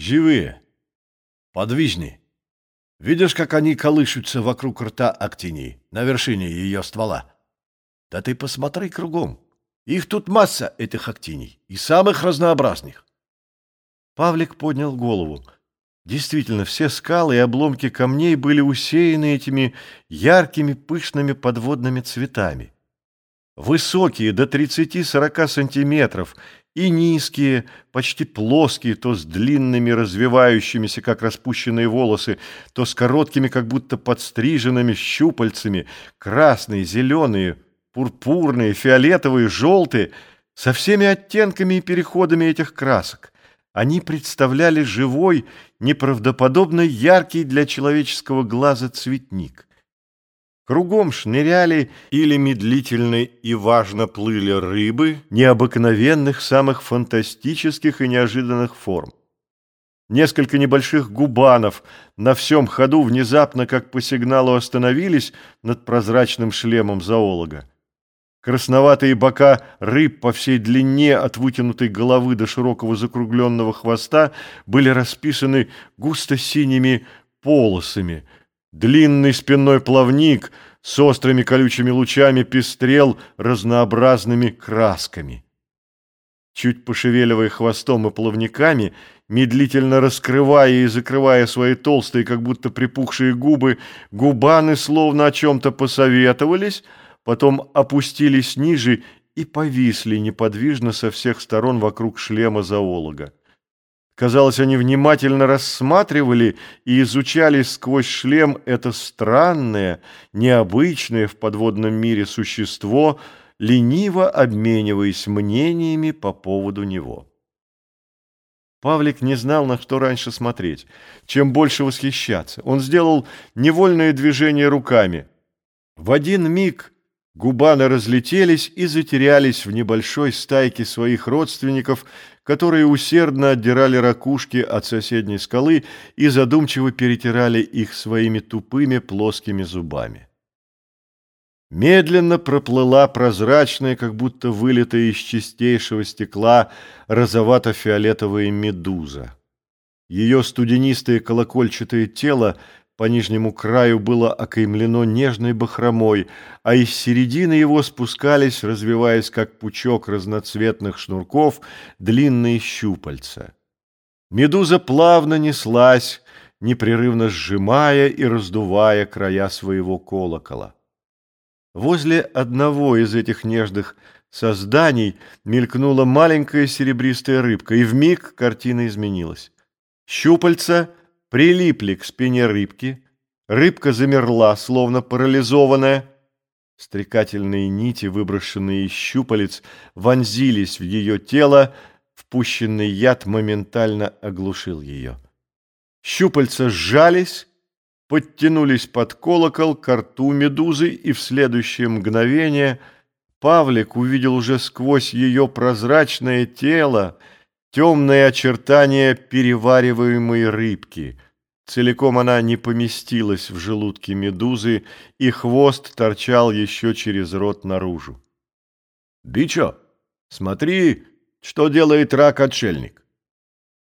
живые, подвижные. Видишь, как они колышутся вокруг рта актинии, на вершине ее ствола? Да ты посмотри кругом. Их тут масса, этих актиний, и самых разнообразных. Павлик поднял голову. Действительно, все скалы и обломки камней были усеяны этими яркими пышными подводными цветами. Высокие, до 30-40 сантиметров, и низкие, почти плоские, то с длинными развивающимися, как распущенные волосы, то с короткими, как будто подстриженными щупальцами, красные, зеленые, пурпурные, фиолетовые, желтые, со всеми оттенками и переходами этих красок. Они представляли живой, неправдоподобно яркий для человеческого глаза цветник. Кругом шныряли или медлительно и важно плыли рыбы необыкновенных, самых фантастических и неожиданных форм. Несколько небольших губанов на всем ходу внезапно, как по сигналу, остановились над прозрачным шлемом зоолога. Красноватые бока рыб по всей длине от вытянутой головы до широкого закругленного хвоста были расписаны густо-синими полосами – Длинный спинной плавник с острыми колючими лучами пестрел разнообразными красками. Чуть пошевеливая хвостом и плавниками, медлительно раскрывая и закрывая свои толстые, как будто припухшие губы, губаны словно о чем-то посоветовались, потом опустились ниже и повисли неподвижно со всех сторон вокруг шлема зоолога. Казалось, они внимательно рассматривали и изучали сквозь шлем это странное, необычное в подводном мире существо, лениво обмениваясь мнениями по поводу него. Павлик не знал, на что раньше смотреть, чем больше восхищаться. Он сделал невольное движение руками. В один миг губаны разлетелись и затерялись в небольшой стайке своих родственников, которые усердно отдирали ракушки от соседней скалы и задумчиво перетирали их своими тупыми плоскими зубами. Медленно проплыла прозрачная, как будто вылитая из чистейшего стекла, розовато-фиолетовая медуза. Ее студенистое колокольчатое тело по нижнему краю было окаймлено нежной бахромой, а из середины его спускались, развиваясь как пучок разноцветных шнурков, длинные щупальца. Медуза плавно неслась, непрерывно сжимая и раздувая края своего колокола. Возле одного из этих нежных созданий мелькнула маленькая серебристая рыбка, и вмиг картина изменилась. Щупальца — прилипли к спине рыбки, рыбка замерла, словно парализованная. Стрекательные нити, выброшенные из щупалец, вонзились в ее тело, впущенный яд моментально оглушил ее. Щупальца сжались, подтянулись под колокол к рту медузы, и в следующее мгновение Павлик увидел уже сквозь ее прозрачное тело, темные очертания перевариваемой рыбки. Целиком она не поместилась в желудке медузы, и хвост торчал еще через рот наружу. «Бичо, смотри, что делает рак-отшельник!»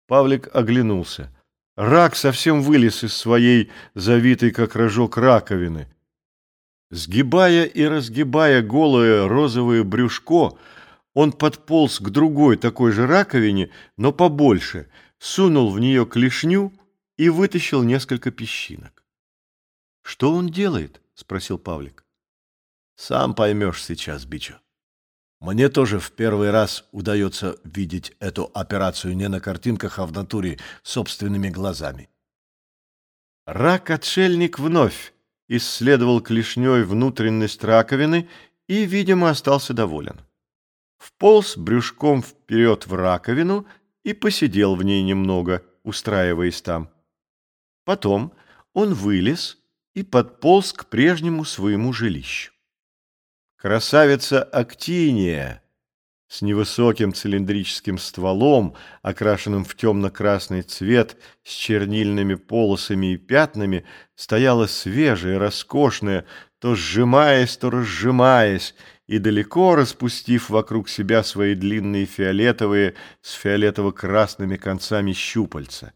Павлик оглянулся. Рак совсем вылез из своей завитой, как рожок, раковины. Сгибая и разгибая голое розовое брюшко, он подполз к другой такой же раковине, но побольше, сунул в нее клешню и вытащил несколько песчинок. «Что он делает?» — спросил Павлик. «Сам поймешь сейчас, Бичо. Мне тоже в первый раз удается видеть эту операцию не на картинках, а в натуре собственными глазами». Рак-отшельник вновь исследовал клешней внутренность раковины и, видимо, остался доволен вполз брюшком вперед в раковину и посидел в ней немного, устраиваясь там. Потом он вылез и подполз к прежнему своему жилищу. Красавица Актиния с невысоким цилиндрическим стволом, окрашенным в темно-красный цвет, с чернильными полосами и пятнами, стояла свежая, роскошная, то сжимаясь, то разжимаясь, и далеко распустив вокруг себя свои длинные фиолетовые с фиолетово-красными концами щупальца.